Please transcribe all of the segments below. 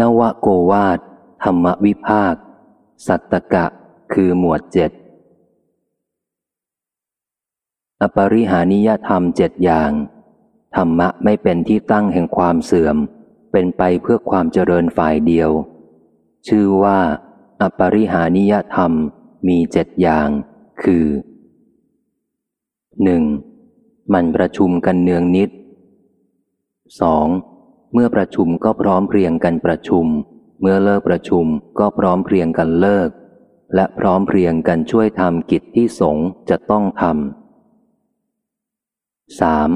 นวโกวาทธรรมวิภาค สัตตกะ คือหมวดเจ็ด อปริหานิยธรรมเจ็ดอย่าง ธรรมะไม่เป็นที่ตั้งแห่งความเสื่อม เป็นไปเพื่อความเจริญฝ่ายเดียว ชื่อว่า อปริหานิยธรรมมีเจ็ดอย่าง คือหนึ่งมันประชุมกันเนืองนิดสอง เมื่อประชุมก็พร้อมเพรียงกันประชุม เมื่อเลิกประชุมก็พร้อมเพรียงกันเลิก และพร้อมเพรียงกันช่วยทำกิจที่สงฆ์จะต้องทำสาม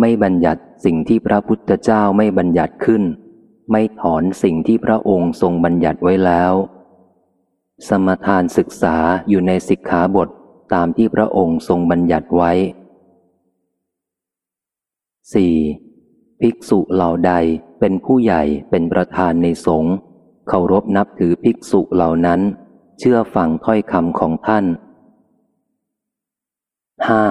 ไม่บัญญัติสิ่งที่พระพุทธเจ้าไม่บัญญัติขึ้น ไม่ถอนสิ่งที่พระองค์ทรงบัญญัติไว้แล้ว สมทานศึกษาอยู่ในสิกขาบทตามที่พระองค์ทรงบัญญัติไว้ 4. ภิกษุเหล่าใดเป็นผู้ใหญ่เป็นประธานในสงฆ์เคารพนับถือภิกษุเหล่านั้น เชื่อฟังถ้อยคำของท่าน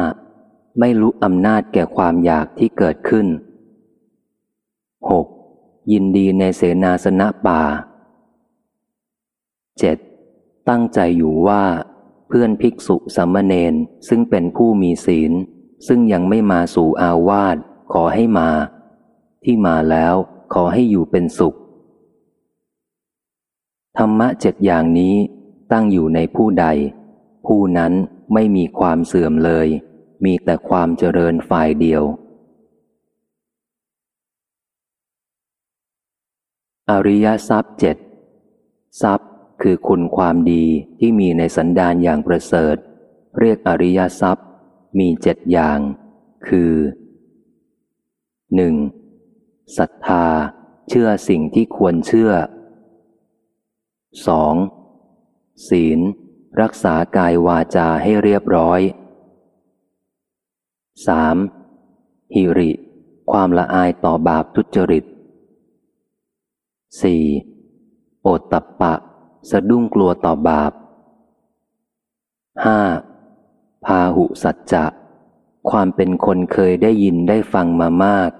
5. ไม่รู้อำนาจแก่ความอยากที่เกิดขึ้น 6. ยินดีในเสนาสนะป่า 7. ตั้งใจอยู่ว่า เพื่อนภิกษุสัมมเนนซึ่งเป็นผู้มีศีล ซึ่งยังไม่มาสู่อาวาสขอให้มา ที่มาแล้วขอให้อยู่เป็นสุข ธรรมะเจ็ดอย่างนี้ตั้งอยู่ในผู้ใด ผู้นั้นไม่มีความเสื่อมเลย มีแต่ความเจริญฝ่ายเดียว อริยทรัพย์เจ็ดทรัพย์คือคุณความดีที่มีในสันดานอย่างประเสริฐ เรียกอริยทรัพย์มีเจ็ดอย่าง คือหนึ่ง ศรัทธา เชื่อสิ่งที่ควรเชื่อ 2. ศีล รักษากายวาจาให้เรียบร้อย 3. หิริ ความละอายต่อบาปทุจริต 4. โอตตะปะ สะดุ้งกลัวต่อบาป 5. พาหุสัจจะ ความเป็นคนเคยได้ยินได้ฟังมามาก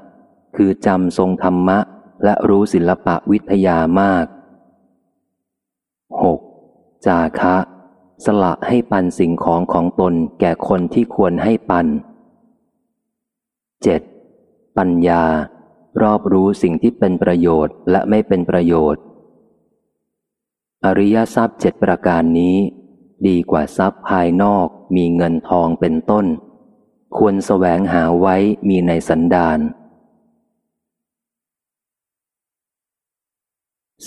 คือจำทรงธรรมะ และรู้ศิลปะวิทยามาก 6. จาคะ สละให้ปันสิ่งของของตนแก่คนที่ควรให้ปัน 7. ปัญญา รอบรู้สิ่งที่เป็นประโยชน์และไม่เป็นประโยชน์ อริยทรัพย์เจ็ดประการนี้ ดีกว่าทรัพย์ภายนอกมีเงินทองเป็นต้น ควรแสวงหาไว้มีในสันดาน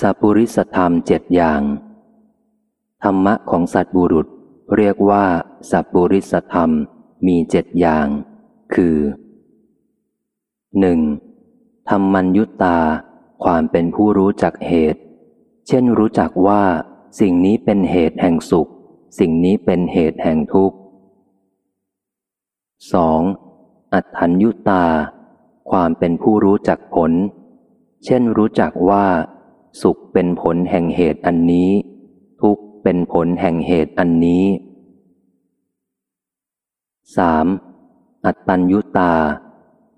สัพปริสธรรมเจ็ดอย่าง ธรรมะของสัตบุรุษ เรียกว่าสัพปริสธรรมมีเจ็ดอย่าง คือหนึ่งธรรมัญยุตา ความเป็นผู้รู้จักเหตุ เช่นรู้จักว่า สิ่งนี้เป็นเหตุแห่งสุข สิ่งนี้เป็นเหตุแห่งทุกข์สองอัตถัญยุตา ความเป็นผู้รู้จักผล เช่นรู้จักว่า สุขเป็นผลแห่งเหตุอันนี้ ทุกข์เป็นผลแห่งเหตุอันนี้ 3. อัตตัญยุตา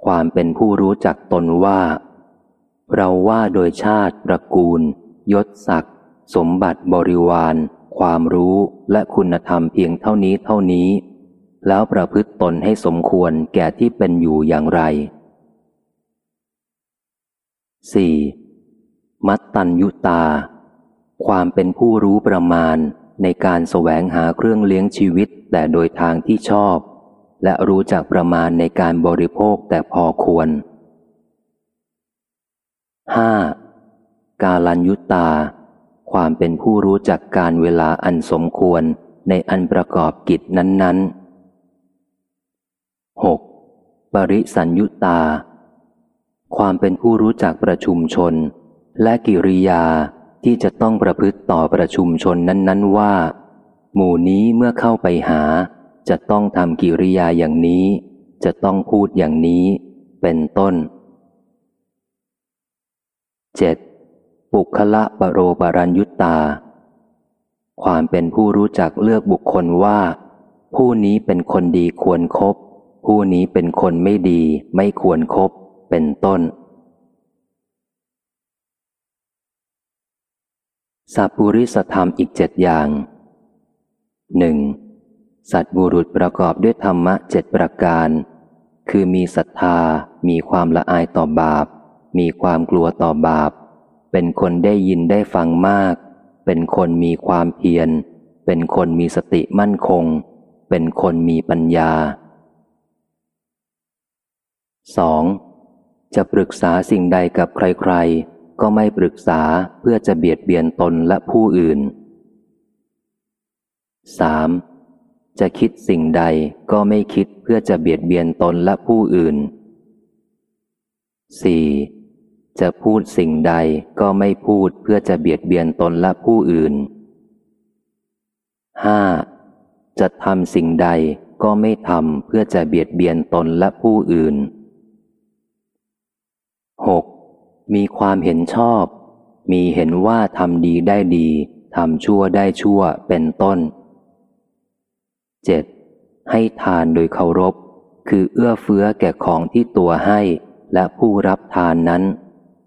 ความเป็นผู้รู้จักตนว่า เราว่าโดยชาติตระกูล ยศศักดิ์สมบัติบริวาร ความรู้และคุณธรรมเพียงเท่านี้เท่านี้ แล้วประพฤติตนให้สมควรแก่ที่เป็นอยู่อย่างไร 4. มัตตัญยุตา ความเป็นผู้รู้ประมาณในการแสวงหาเครื่องเลี้ยงชีวิตแต่โดยทางที่ชอบ และรู้จักประมาณในการบริโภคแต่พอควร 5. กาลัญยุตา ความเป็นผู้รู้จักการเวลาอันสมควรในอันประกอบกิจนั้นๆ 6. ปริสัญยุตา ความเป็นผู้รู้จักประชุมชน และกิริยาที่จะต้องประพฤติต่อประชุมชนนั้น ๆ ว่า หมู่นี้เมื่อเข้าไปหา จะต้องทำกิริยาอย่างนี้ จะต้องพูดอย่างนี้ เป็นต้น 7. ปุคละปรโรปรัญยุตตา ความเป็นผู้รู้จักเลือกบุคคลว่า ผู้นี้เป็นคนดีควรครบผู้นี้เป็นคนไม่ดีไม่ควรครบเป็นต้น สัพปุริสธรรมอีกเจ็ดอย่างหนึ่งสัตบุรุษประกอบด้วยธรรมะเจ็ดประการ คือมีศรัทธา มีความละอายต่อบาป มีความกลัวต่อบาป เป็นคนได้ยินได้ฟังมาก เป็นคนมีความเพียร เป็นคนมีสติมั่นคง เป็นคนมีปัญญา 2. จะปรึกษาสิ่งใดกับใครๆ ก็ไม่ปรึกษาเพื่อจะเบียดเบียนตนและผู้อื่น 3. จะคิดสิ่งใดก็ไม่คิดเพื่อจะเบียดเบียนตนและผู้อื่น 4. จะพูดสิ่งใดก็ไม่พูดเพื่อจะเบียดเบียนตนและผู้อื่น 5. จะทำสิ่งใดก็ไม่ทำเพื่อจะเบียดเบียนตนและผู้อื่น 6. มีความเห็นชอบ มีเห็นว่าทำดีได้ดีทำชั่วได้ชั่วเป็นต้น 7. ให้ทานโดยเคารพ คือเอื้อเฟื้อแก่ของที่ตัวให้ และผู้รับทานนั้น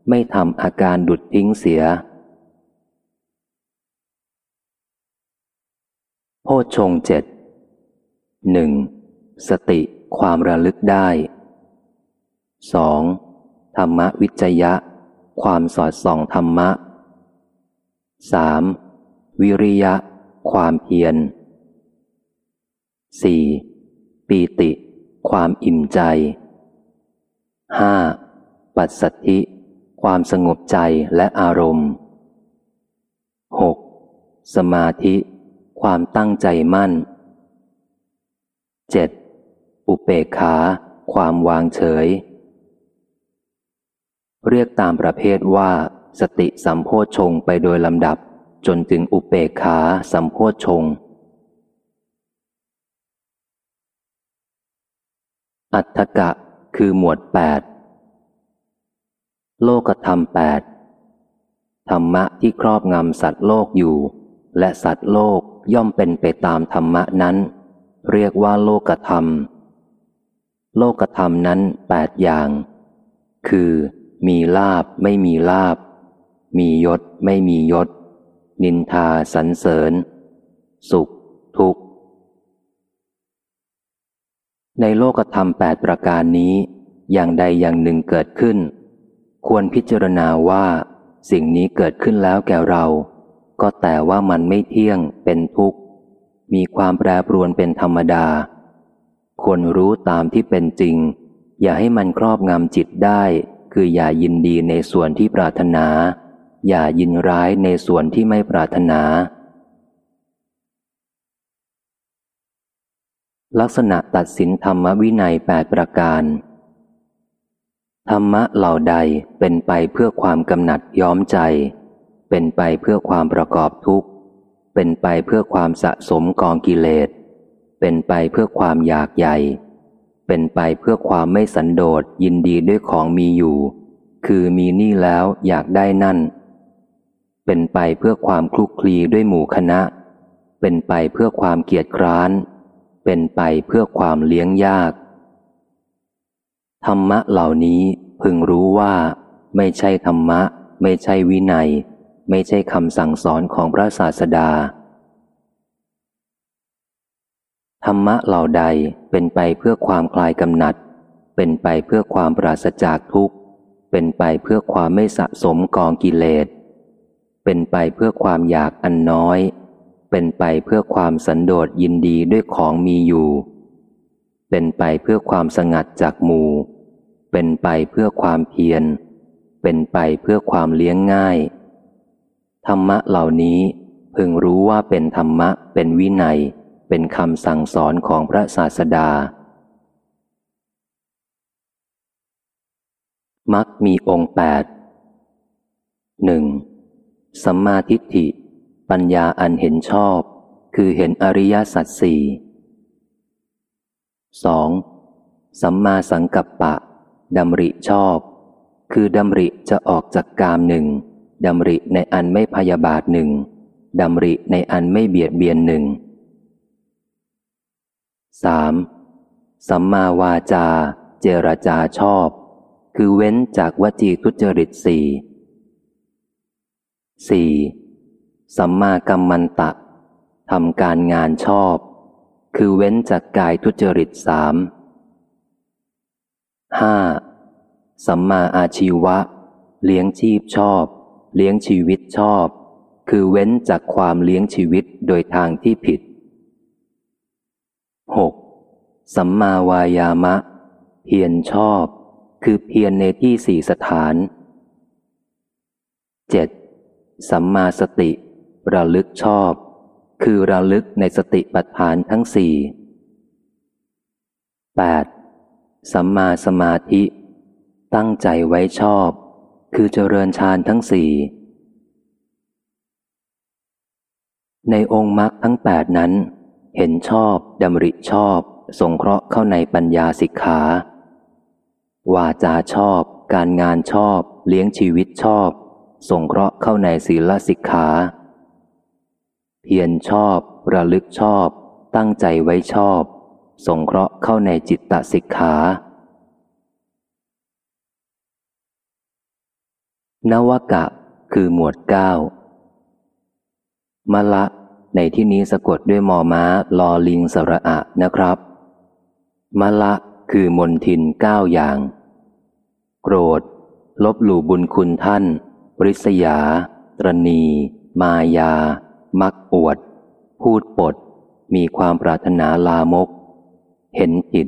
ไม่ทำอาการดุดทิ้งเสีย โพชงเจ็ดหนึ่งสติความระลึกได้สองธรรมวิจยะ ความสอดส่องธรรมะสามวิริยะ ความเพียรสี่ปีติ ความอิ่มใจห้าปัสสัทธิ ความสงบใจและอารมณ์หกสมาธิ ความตั้งใจมั่นเจ็ดอุเปกขา ความวางเฉย เรียกตามประเภทว่า สติสัมโพชงไปโดยลำดับ จนถึงอุเปกขาสัมโพชง อัตถกะ คือหมวดแปดโลกธรรมแปดธรรมะที่ครอบงำสัตว์โลกอยู่ และสัตว์โลกย่อมเป็นไปตามธรรมะนั้น เรียกว่าโลกธรรม โลกธรรมนั้นแปดอย่าง คือ มีลาบไม่มีลาบ มียศไม่มียศ นินทาสรรเสริญ สุข ทุกข์ ในโลกธรรมแปดประการนี้ อย่างใดอย่างหนึ่งเกิดขึ้น ควรพิจารณาว่า สิ่งนี้เกิดขึ้นแล้วแก่เรา ก็แต่ว่ามันไม่เที่ยงเป็นทุกข์ มีความแปรปรวนเป็นธรรมดา ควรรู้ตามที่เป็นจริง อย่าให้มันครอบงำจิตได้ คืออย่ายินดีในส่วนที่ปรารถนา อย่ายินร้ายในส่วนที่ไม่ปรารถนา ลักษณะตัดสินธรรมวินัยแปดประการ ธรรมะเหล่าใดเป็นไปเพื่อความกำหนัดย้อมใจ เป็นไปเพื่อความประกอบทุกข์ เป็นไปเพื่อความสะสมกองกิเลส เป็นไปเพื่อความอยากใหญ่ เป็นไปเพื่อความไม่สันโดษยินดีด้วยของมีอยู่ คือมีนี่แล้วอยากได้นั่น เป็นไปเพื่อความคลุกคลีด้วยหมู่คณะ เป็นไปเพื่อความเกียจคร้าน เป็นไปเพื่อความเลี้ยงยาก ธรรมะเหล่านี้พึงรู้ว่า ไม่ใช่ธรรมะ ไม่ใช่วินัย ไม่ใช่คำสั่งสอนของพระศาสดา ธรรมะเหล่าใดเป็นไปเพื่อความคลายกำหนัด เป็นไปเพื่อความปราศจากทุกข์ เป็นไปเพื่อความไม่สะสมกองกิเลส เป็นไปเพื่อความอยากอันน้อย เป็นไปเพื่อความสันโดษยินดีด้วยของมีอยู่ เป็นไปเพื่อความสงัดจากหมู่ เป็นไปเพื่อความเพียร เป็นไปเพื่อความเลี้ยงง่าย ธรรมะเหล่านี้พึงรู้ว่าเป็นธรรมะเป็นวินัย เป็นคำสั่งสอนของพระศาสดา มักมีองค์แปดหนึ่งสัมมาทิฏฐิ ปัญญาอันเห็นชอบ คือเห็นอริยสัจสี่สองสัมมาสังกัปปะดำริชอบ คือดำริจะออกจากกามหนึ่งดำริในอันไม่พยาบาทหนึ่งดำริในอันไม่เบียดเบียนหนึ่ง สามสัมมาวาจา เจรจาชอบ คือเว้นจากวจีทุจริตสี่สี่สัมมากัมมันตะทำการงานชอบ คือเว้นจากกายทุจริตสามห้าสัมมาอาชีวะ เลี้ยงชีพชอบ เลี้ยงชีวิตชอบ คือเว้นจากความเลี้ยงชีวิตโดยทางที่ผิด 6. สัมมาวายามะ เพียรชอบ คือเพียรในที่สี่สถาน 7. สัมมาสติ ระลึกชอบ คือระลึกในสติปัฏฐานทั้งสี่ 8. สัมมาสมาธิ ตั้งใจไว้ชอบ คือเจริญฌานทั้งสี่ในองค์มรรคทั้งแปดนั้น เห็นชอบดำริชอบ สงเคราะห์เข้าในปัญญาสิกขา วาจาชอบ การงานชอบ เลี้ยงชีวิตชอบ สงเคราะห์เข้าในศีลสิกขา เพียรชอบ ระลึกชอบ ตั้งใจไว้ชอบ สงเคราะห์เข้าในจิตตสิกขานวกะ คือหมวดเก้ามละ ในที่นี้สะกดด้วยมอม้าลอลิงสระอะนะครับ มะละคือมนทินเก้าอย่าง โกรธ ลบหลู่บุญคุณท่านริษยา ตรณี มายา มักอวด พูดปด มีความปรารถนาลามก เห็นผิด